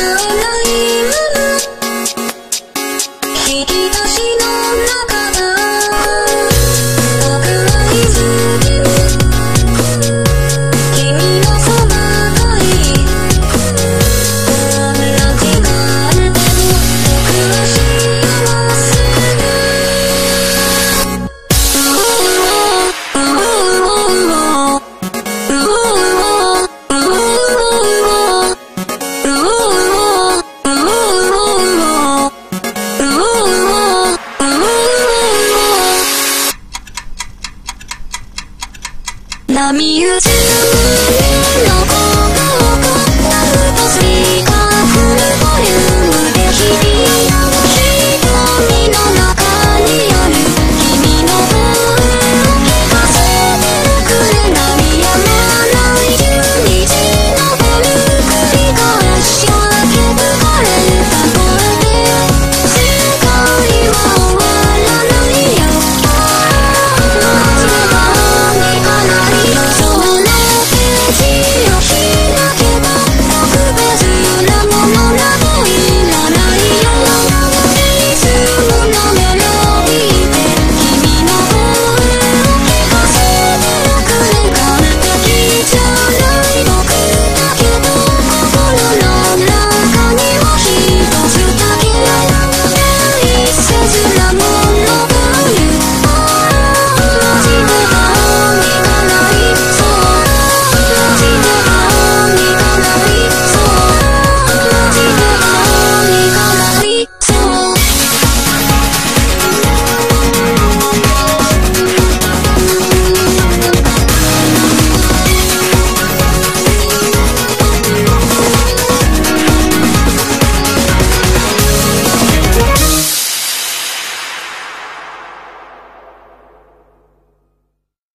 ない tell me you do.